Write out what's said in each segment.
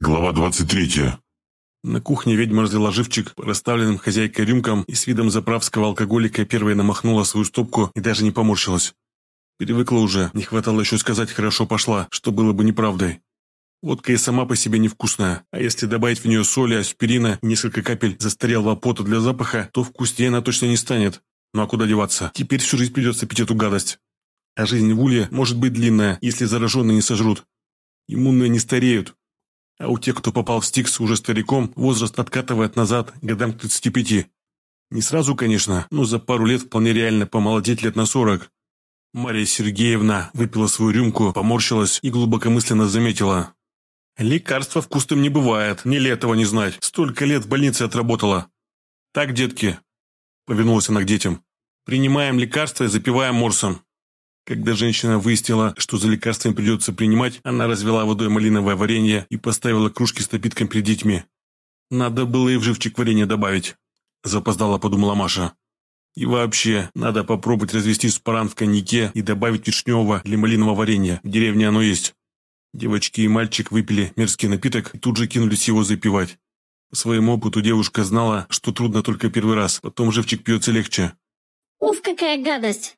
Глава 23. На кухне ведьма разлила живчик по расставленным хозяйкой рюмкам и с видом заправского алкоголика первой намахнула свою стопку и даже не поморщилась. Привыкла уже, не хватало еще сказать «хорошо пошла», что было бы неправдой. Водка и сама по себе невкусная, а если добавить в нее соли, аспирина и несколько капель застарелого пота для запаха, то вкуснее она точно не станет. Ну а куда деваться? Теперь всю жизнь придется пить эту гадость. А жизнь в улье может быть длинная, если зараженные не сожрут. Иммунные не стареют, а у тех, кто попал в Стикс уже стариком, возраст откатывает назад годам к 35. Не сразу, конечно, но за пару лет вполне реально помолодеть лет на 40. Мария Сергеевна выпила свою рюмку, поморщилась и глубокомысленно заметила. «Лекарства вкусным не бывает, не ли этого не знать. Столько лет в больнице отработала». «Так, детки», — повернулась она к детям, — «принимаем лекарства и запиваем морсом. Когда женщина выяснила, что за лекарствами придется принимать, она развела водой малиновое варенье и поставила кружки с напитком перед детьми. «Надо было и в живчик варенье добавить», – запоздала подумала Маша. «И вообще, надо попробовать развести спаран в коньяке и добавить вишневого или малинового варенья. В деревне оно есть». Девочки и мальчик выпили мерзкий напиток и тут же кинулись его запивать. По своему опыту девушка знала, что трудно только первый раз, потом живчик пьется легче. «Уф, какая гадость!»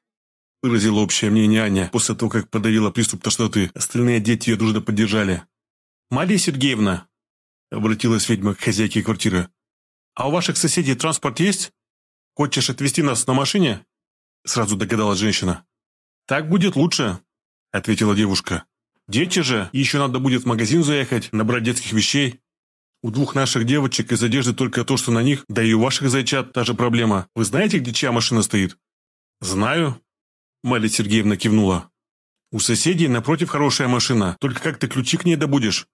Выразила общее мнение Аня после того, как подавила приступ тошноты. Остальные дети ее дружно поддержали. «Мария Сергеевна!» Обратилась ведьма к хозяйке квартиры. «А у ваших соседей транспорт есть? Хочешь отвезти нас на машине?» Сразу догадалась женщина. «Так будет лучше», — ответила девушка. «Дети же, еще надо будет в магазин заехать, набрать детских вещей. У двух наших девочек из одежды только то, что на них, да и у ваших зайчат та же проблема. Вы знаете, где чья машина стоит?» «Знаю», Марья Сергеевна кивнула. «У соседей напротив хорошая машина, только как ты ключи к ней добудешь?»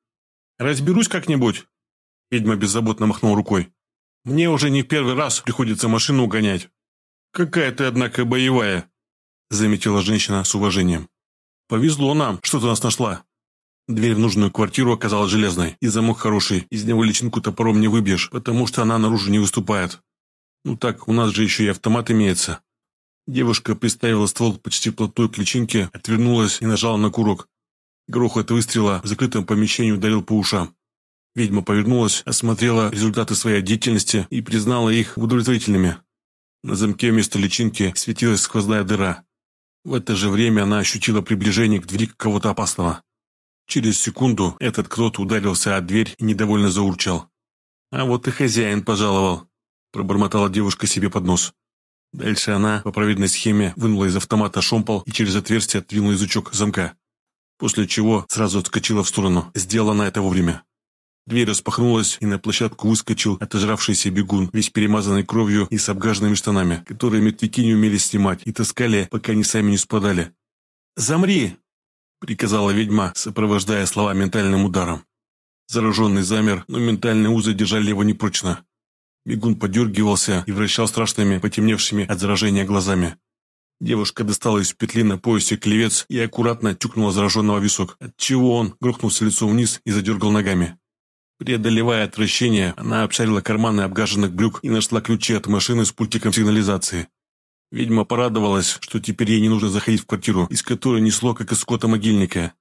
«Разберусь как-нибудь», – ведьма беззаботно махнул рукой. «Мне уже не первый раз приходится машину угонять». «Какая ты, однако, боевая», – заметила женщина с уважением. «Повезло нам, что ты нас нашла». Дверь в нужную квартиру оказалась железной, и замок хороший, из него личинку топором не выбьешь, потому что она наружу не выступает. Ну так, у нас же еще и автомат имеется. Девушка приставила ствол почти вплотную к личинке, отвернулась и нажала на курок. Грохот выстрела в закрытом помещении ударил по ушам. Ведьма повернулась, осмотрела результаты своей деятельности и признала их удовлетворительными. На замке вместо личинки светилась сквозная дыра. В это же время она ощутила приближение к двери кого-то опасного. Через секунду этот кто-то ударился о дверь и недовольно заурчал. «А вот и хозяин пожаловал», – пробормотала девушка себе под нос. Дальше она по правильной схеме вынула из автомата шомпол и через отверстие отвинула язычок замка. После чего сразу отскочила в сторону. Сделано это вовремя. Дверь распахнулась, и на площадку выскочил отожравшийся бегун, весь перемазанный кровью и с обгаженными штанами, которые мертвяки не умели снимать и таскали, пока они сами не спадали. «Замри!» – приказала ведьма, сопровождая слова ментальным ударом. Зараженный замер, но ментальные узы держали его непрочно. Бегун подергивался и вращал страшными, потемневшими от заражения глазами. Девушка достала из петли на поясе клевец и аккуратно тюкнула зараженного висок, отчего он грохнулся лицом вниз и задергал ногами. Преодолевая отвращение, она обшарила карманы обгаженных брюк и нашла ключи от машины с пультиком сигнализации. Ведьма порадовалась, что теперь ей не нужно заходить в квартиру, из которой несло, как из скота могильника.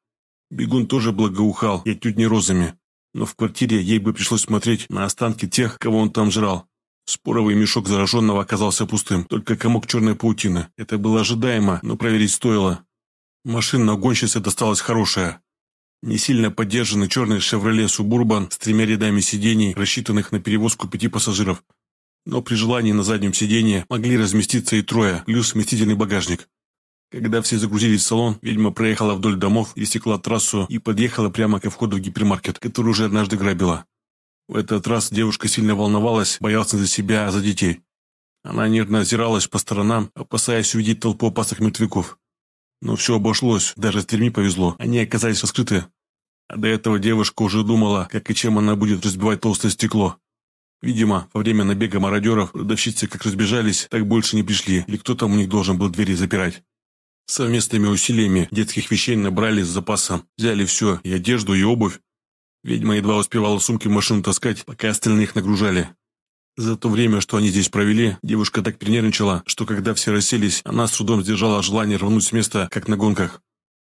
Бегун тоже благоухал, и отнюдь не розами но в квартире ей бы пришлось смотреть на останки тех, кого он там жрал. Споровый мешок зараженного оказался пустым, только комок черной паутины. Это было ожидаемо, но проверить стоило. Машина гонщицы досталась хорошая. Не сильно поддержанный черный «Шевроле Субурбан» с тремя рядами сидений, рассчитанных на перевозку пяти пассажиров. Но при желании на заднем сиденье могли разместиться и трое, плюс вместительный багажник. Когда все загрузились в салон, ведьма проехала вдоль домов, пересекла трассу и подъехала прямо ко входу в гипермаркет, который уже однажды грабила. В этот раз девушка сильно волновалась, боялась за себя, а за детей. Она нервно озиралась по сторонам, опасаясь увидеть толпу опасных мертвяков. Но все обошлось, даже с дверьми повезло, они оказались раскрыты. А до этого девушка уже думала, как и чем она будет разбивать толстое стекло. Видимо, во время набега мародеров продавщицы как разбежались, так больше не пришли, или кто там у них должен был двери запирать. Совместными усилиями детских вещей набрали с запасом, взяли все, и одежду, и обувь. Ведьма едва успевала сумки в машину таскать, пока остальных нагружали. За то время, что они здесь провели, девушка так перенервничала, что когда все расселись, она с трудом сдержала желание рвануть с места, как на гонках.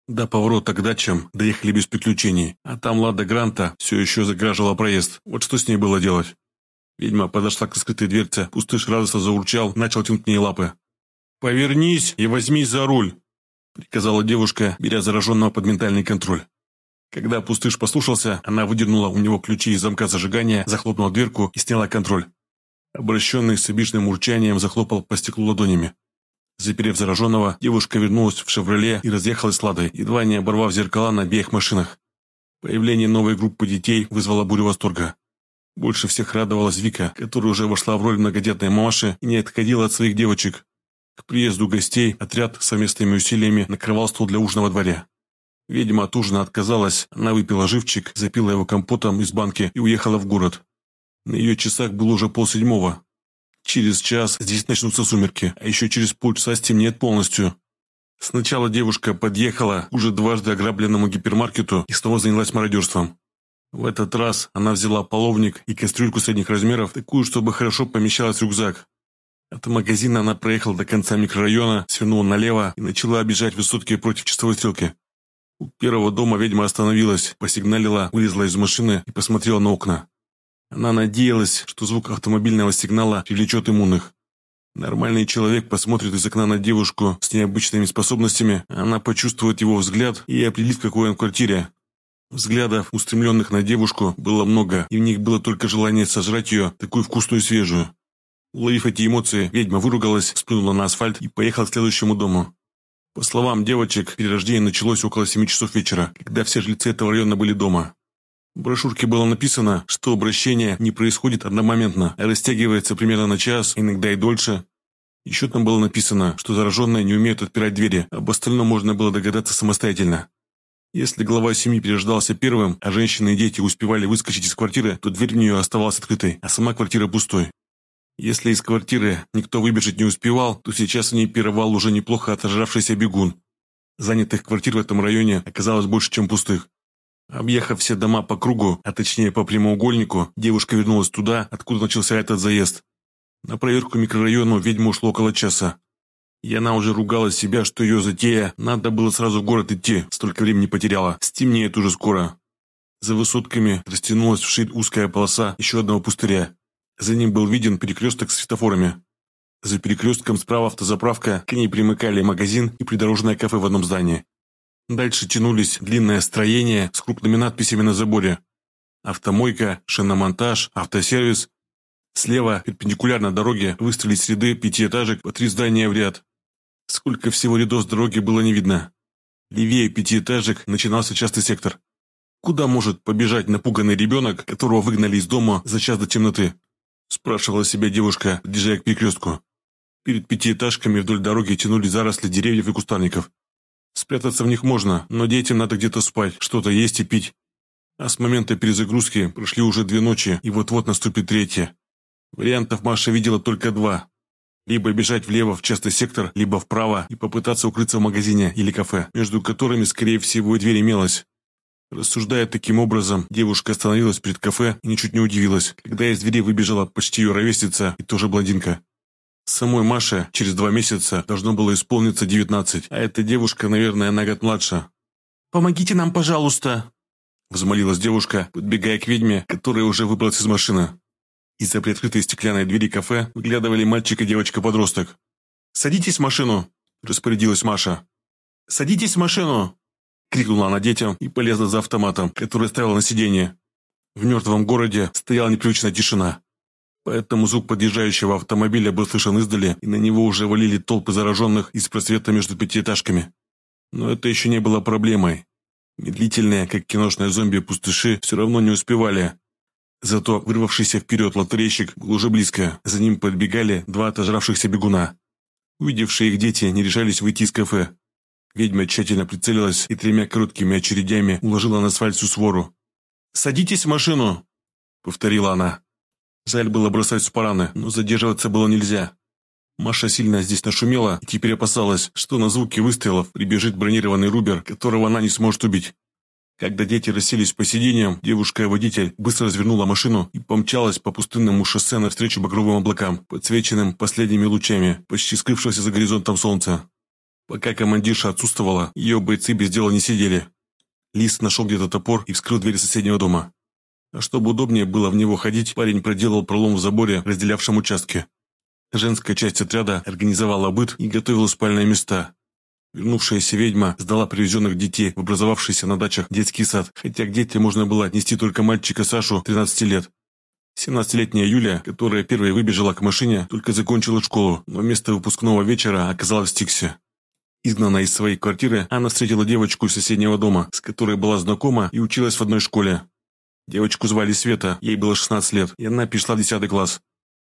До поворота к дачам доехали без приключений, а там Лада Гранта все еще заграживала проезд. Вот что с ней было делать? Ведьма подошла к скрытой дверце, пустыш радостно заурчал, начал тянуть к ней лапы. «Повернись и возьмись за руль!» приказала девушка, беря зараженного под ментальный контроль. Когда пустыш послушался, она выдернула у него ключи из замка зажигания, захлопнула дверку и сняла контроль. Обращенный с обычным урчанием захлопал по стеклу ладонями. Заперев зараженного, девушка вернулась в «Шевроле» и разъехалась с Ладой, едва не оборвав зеркала на обеих машинах. Появление новой группы детей вызвало бурю восторга. Больше всех радовалась Вика, которая уже вошла в роль многодетной мамаши и не отходила от своих девочек. К приезду гостей отряд совместными усилиями накрывал стол для ужина во дворе. Ведьма от ужина отказалась, она выпила живчик, запила его компотом из банки и уехала в город. На ее часах было уже полседьмого. Через час здесь начнутся сумерки, а еще через полчаса стемнеет полностью. Сначала девушка подъехала уже дважды ограбленному гипермаркету и снова занялась мародерством. В этот раз она взяла половник и кастрюльку средних размеров, такую, чтобы хорошо помещалась в рюкзак. От магазина она проехала до конца микрорайона, свернула налево и начала обижать высотки против часовой стрелки. У первого дома ведьма остановилась, посигналила, вылезла из машины и посмотрела на окна. Она надеялась, что звук автомобильного сигнала привлечет иммунных. Нормальный человек посмотрит из окна на девушку с необычными способностями, она почувствует его взгляд и определит, в какой он в квартире. Взглядов, устремленных на девушку, было много, и в них было только желание сожрать ее, такую вкусную и свежую. Уловив эти эмоции, ведьма выругалась, сплюнула на асфальт и поехала к следующему дому. По словам девочек, перерождение началось около 7 часов вечера, когда все жильцы этого района были дома. В брошюрке было написано, что обращение не происходит одномоментно, а растягивается примерно на час, иногда и дольше. Еще там было написано, что зараженные не умеют отпирать двери, об остальном можно было догадаться самостоятельно. Если глава семьи переждался первым, а женщины и дети успевали выскочить из квартиры, то дверь в нее оставалась открытой, а сама квартира пустой. Если из квартиры никто выбежать не успевал, то сейчас в ней пировал уже неплохо отожравшийся бегун. Занятых квартир в этом районе оказалось больше, чем пустых. Объехав все дома по кругу, а точнее по прямоугольнику, девушка вернулась туда, откуда начался этот заезд. На проверку микрорайону ведьма ушла около часа. И она уже ругала себя, что ее затея, надо было сразу в город идти, столько времени потеряла, стемнеет уже скоро. За высотками растянулась вширь узкая полоса еще одного пустыря. За ним был виден перекресток с светофорами. За перекрестком справа автозаправка, к ней примыкали магазин и придорожное кафе в одном здании. Дальше тянулись длинное строение с крупными надписями на заборе. Автомойка, шиномонтаж, автосервис. Слева, перпендикулярно дороге, выстроились ряды пятиэтажек по три здания в ряд. Сколько всего рядов с дороги было не видно. Левее пятиэтажек начинался частый сектор. Куда может побежать напуганный ребенок, которого выгнали из дома за час до темноты? Спрашивала себя девушка, подъезжая к перекрестку. Перед пятиэтажками вдоль дороги тянулись заросли деревьев и кустарников. Спрятаться в них можно, но детям надо где-то спать, что-то есть и пить. А с момента перезагрузки прошли уже две ночи, и вот-вот наступит третья. Вариантов Маша видела только два. Либо бежать влево в частый сектор, либо вправо и попытаться укрыться в магазине или кафе, между которыми, скорее всего, и дверь имелась. Рассуждая таким образом, девушка остановилась перед кафе и ничуть не удивилась, когда из двери выбежала почти ее ровесница и тоже блондинка. Самой Маше через два месяца должно было исполниться 19, а эта девушка, наверное, на год младше. «Помогите нам, пожалуйста!» Взмолилась девушка, подбегая к ведьме, которая уже выбралась из машины. Из-за приоткрытой стеклянной двери кафе выглядывали мальчик и девочка-подросток. «Садитесь в машину!» – распорядилась Маша. «Садитесь в машину!» – крикнула она детям и полезла за автоматом, который стоял на сиденье. В мертвом городе стояла непривычная тишина. Поэтому звук подъезжающего автомобиля был слышен издали, и на него уже валили толпы зараженных из просвета между пятиэтажками. Но это еще не было проблемой. Медлительные, как киношные зомби-пустыши, все равно не успевали. Зато вырвавшийся вперед лотерейщик был уже близко. За ним подбегали два отожравшихся бегуна. Увидевшие их дети не решались выйти из кафе. Ведьма тщательно прицелилась и тремя короткими очередями уложила на асфальт всю свору. «Садитесь в машину!» — повторила она. Жаль было бросать спараны, но задерживаться было нельзя. Маша сильно здесь нашумела и теперь опасалась, что на звуки выстрелов прибежит бронированный Рубер, которого она не сможет убить. Когда дети расселись по сиденьям, девушка-водитель быстро развернула машину и помчалась по пустынному шоссе навстречу багровым облакам, подсвеченным последними лучами, почти скрывшегося за горизонтом солнца. Пока командирша отсутствовала, ее бойцы без дела не сидели. Лис нашел где-то топор и вскрыл дверь соседнего дома. А чтобы удобнее было в него ходить, парень проделал пролом в заборе, разделявшем участки. Женская часть отряда организовала быт и готовила спальные места. Вернувшаяся ведьма сдала привезенных детей в образовавшийся на дачах детский сад, хотя к детям можно было отнести только мальчика Сашу 13 лет. 17-летняя Юля, которая первой выбежала к машине, только закончила школу, но вместо выпускного вечера оказалась в Стиксе. Изгнанная из своей квартиры, она встретила девочку из соседнего дома, с которой была знакома и училась в одной школе. Девочку звали Света, ей было 16 лет, и она пришла в 10 класс.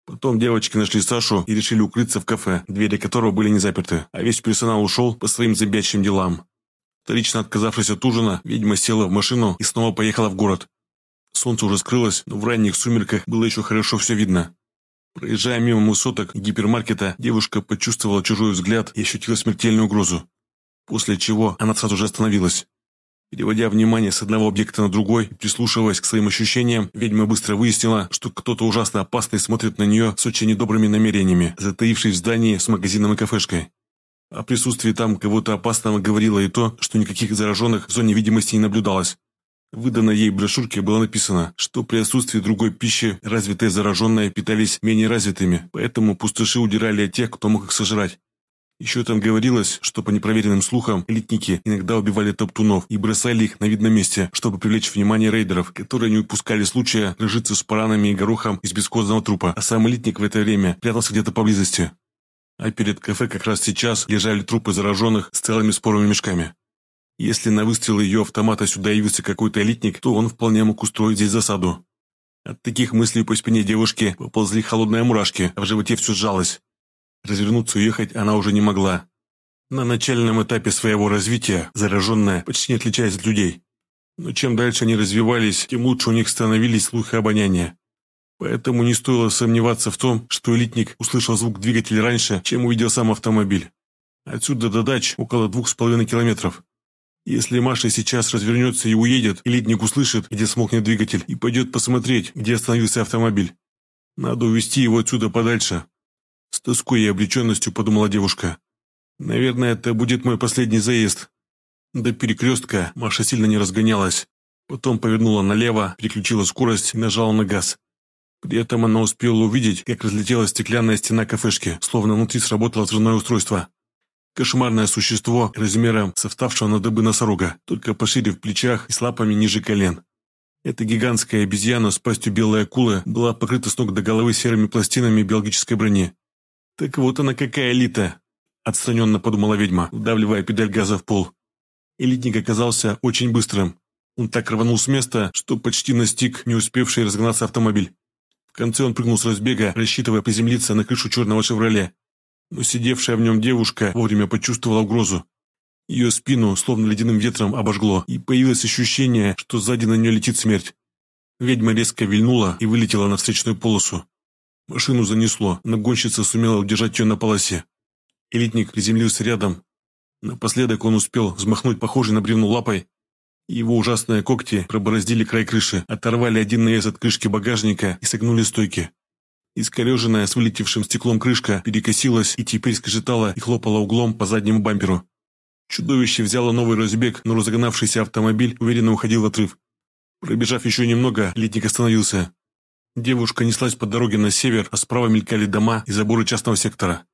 Потом девочки нашли Сашу и решили укрыться в кафе, двери которого были не заперты, а весь персонал ушел по своим зомбячим делам. Вторично отказавшись от ужина, ведьма села в машину и снова поехала в город. Солнце уже скрылось, но в ранних сумерках было еще хорошо все видно. Проезжая мимо высоток гипермаркета, девушка почувствовала чужой взгляд и ощутила смертельную угрозу. После чего она сразу же остановилась. Переводя внимание с одного объекта на другой и прислушиваясь к своим ощущениям, ведьма быстро выяснила, что кто-то ужасно опасный смотрит на нее с очень недобрыми намерениями, затаившись в здании с магазином и кафешкой. О присутствии там кого-то опасного говорило и то, что никаких зараженных в зоне видимости не наблюдалось. Выданной ей брошюрке было написано, что при отсутствии другой пищи развитые зараженные питались менее развитыми, поэтому пустыши удирали от тех, кто мог их сожрать. Еще там говорилось, что по непроверенным слухам элитники иногда убивали топтунов и бросали их на видном месте, чтобы привлечь внимание рейдеров, которые не упускали случая разжиться с паранами и горохом из бескозного трупа, а сам элитник в это время прятался где-то поблизости. А перед кафе как раз сейчас лежали трупы зараженных с целыми споровыми мешками. Если на выстрел ее автомата сюда явился какой-то элитник, то он вполне мог устроить здесь засаду. От таких мыслей по спине девушки поползли холодные мурашки, а в животе все сжалось. Развернуться и уехать она уже не могла. На начальном этапе своего развития зараженная почти не отличается от людей. Но чем дальше они развивались, тем лучше у них становились слух и обоняние. Поэтому не стоило сомневаться в том, что элитник услышал звук двигателя раньше, чем увидел сам автомобиль. Отсюда до дач около двух с половиной километров. Если Маша сейчас развернется и уедет, элитник услышит, где смолкнет двигатель, и пойдет посмотреть, где остановился автомобиль. Надо увести его отсюда подальше. С тоской и обреченностью подумала девушка. Наверное, это будет мой последний заезд. До перекрестка Маша сильно не разгонялась. Потом повернула налево, переключила скорость и нажала на газ. При этом она успела увидеть, как разлетелась стеклянная стена кафешки, словно внутри сработало взрывное устройство. Кошмарное существо размером со вставшего на дыбы носорога, только пошире в плечах и с лапами ниже колен. Эта гигантская обезьяна с пастью белой акулы была покрыта с ног до головы серыми пластинами биологической брони. «Так вот она какая элита!» – отстраненно подумала ведьма, вдавливая педаль газа в пол. Элитник оказался очень быстрым. Он так рванул с места, что почти настиг не успевший разгнаться автомобиль. В конце он прыгнул с разбега, рассчитывая приземлиться на крышу черного «Шевроле», но сидевшая в нем девушка вовремя почувствовала угрозу. Ее спину словно ледяным ветром обожгло, и появилось ощущение, что сзади на нее летит смерть. Ведьма резко вильнула и вылетела на встречную полосу. Машину занесло, но гонщица сумела удержать ее на полосе. Элитник приземлился рядом. Напоследок он успел взмахнуть похожей на бревну лапой. Его ужасные когти пробороздили край крыши, оторвали один наезд от крышки багажника и согнули стойки. Искореженная с вылетевшим стеклом крышка перекосилась и теперь скрежетала и хлопала углом по заднему бамперу. Чудовище взяло новый разбег, но разогнавшийся автомобиль уверенно уходил в отрыв. Пробежав еще немного, летник остановился. Девушка неслась по дороге на север, а справа мелькали дома и заборы частного сектора.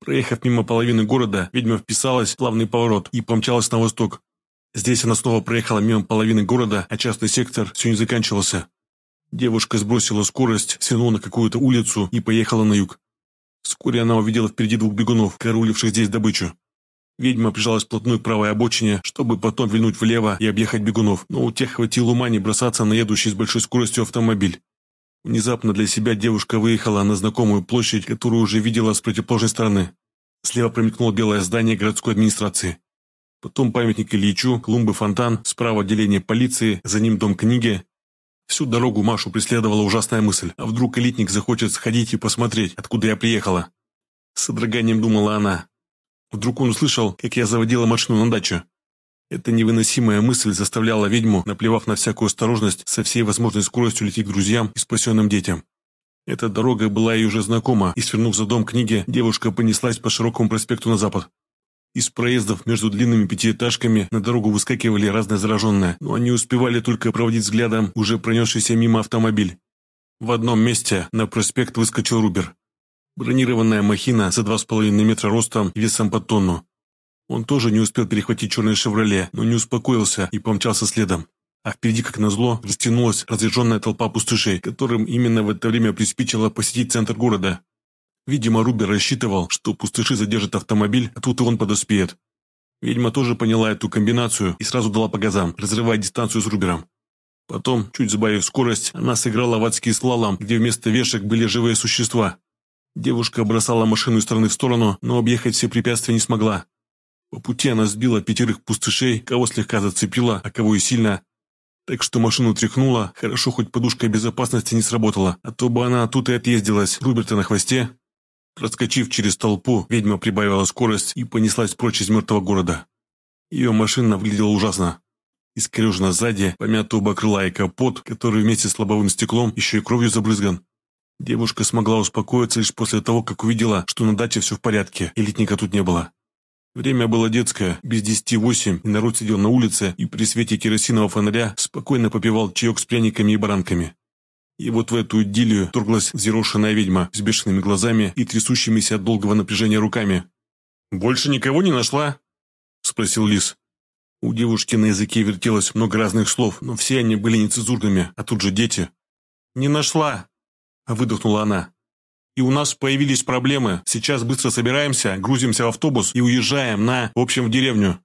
Проехав мимо половины города, ведьма вписалась в плавный поворот и помчалась на восток. Здесь она снова проехала мимо половины города, а частный сектор все не заканчивался. Девушка сбросила скорость, свернула на какую-то улицу и поехала на юг. Вскоре она увидела впереди двух бегунов, карауливших здесь добычу. Ведьма прижалась вплотную к правой обочине, чтобы потом вильнуть влево и объехать бегунов, но у тех хватило ума не бросаться на едущий с большой скоростью автомобиль. Внезапно для себя девушка выехала на знакомую площадь, которую уже видела с противоположной стороны. Слева промелькнуло белое здание городской администрации. Потом памятник Ильичу, клумбы-фонтан, справа отделение полиции, за ним дом книги, Всю дорогу Машу преследовала ужасная мысль. А вдруг элитник захочет сходить и посмотреть, откуда я приехала? С содроганием думала она. Вдруг он услышал, как я заводила машину на дачу. Эта невыносимая мысль заставляла ведьму, наплевав на всякую осторожность, со всей возможной скоростью лететь к друзьям и спасенным детям. Эта дорога была ей уже знакома, и, свернув за дом книги, девушка понеслась по широкому проспекту на запад. Из проездов между длинными пятиэтажками на дорогу выскакивали разные зараженные, но они успевали только проводить взглядом уже пронесшийся мимо автомобиль. В одном месте на проспект выскочил Рубер. Бронированная махина за 2,5 метра ростом весом под тонну. Он тоже не успел перехватить черное «Шевроле», но не успокоился и помчался следом. А впереди, как назло, растянулась разряженная толпа пустышей, которым именно в это время приспичило посетить центр города. Видимо, Рубер рассчитывал, что пустыши задержат автомобиль, а тут и он подоспеет. Ведьма тоже поняла эту комбинацию и сразу дала по газам, разрывая дистанцию с Рубером. Потом, чуть сбавив скорость, она сыграла в адский слалом, где вместо вешек были живые существа. Девушка бросала машину из стороны в сторону, но объехать все препятствия не смогла. По пути она сбила пятерых пустышей, кого слегка зацепила, а кого и сильно. Так что машину тряхнула, хорошо хоть подушка безопасности не сработала, а то бы она тут и отъездилась, Руберта на хвосте. Проскочив через толпу, ведьма прибавила скорость и понеслась прочь из мертвого города. Ее машина выглядела ужасно. Искорежена сзади, помята оба крыла и капот, который вместе с лобовым стеклом еще и кровью забрызган. Девушка смогла успокоиться лишь после того, как увидела, что на даче все в порядке, и литника тут не было. Время было детское, без десяти восемь, и народ сидел на улице и при свете керосинового фонаря спокойно попивал чаек с пряниками и баранками. И вот в эту идиллию торглась взъерошенная ведьма с бешеными глазами и трясущимися от долгого напряжения руками. «Больше никого не нашла?» – спросил Лис. У девушки на языке вертелось много разных слов, но все они были нецензурными, а тут же дети. «Не нашла!» – выдохнула она. И у нас появились проблемы. Сейчас быстро собираемся, грузимся в автобус и уезжаем на, в общем, в деревню.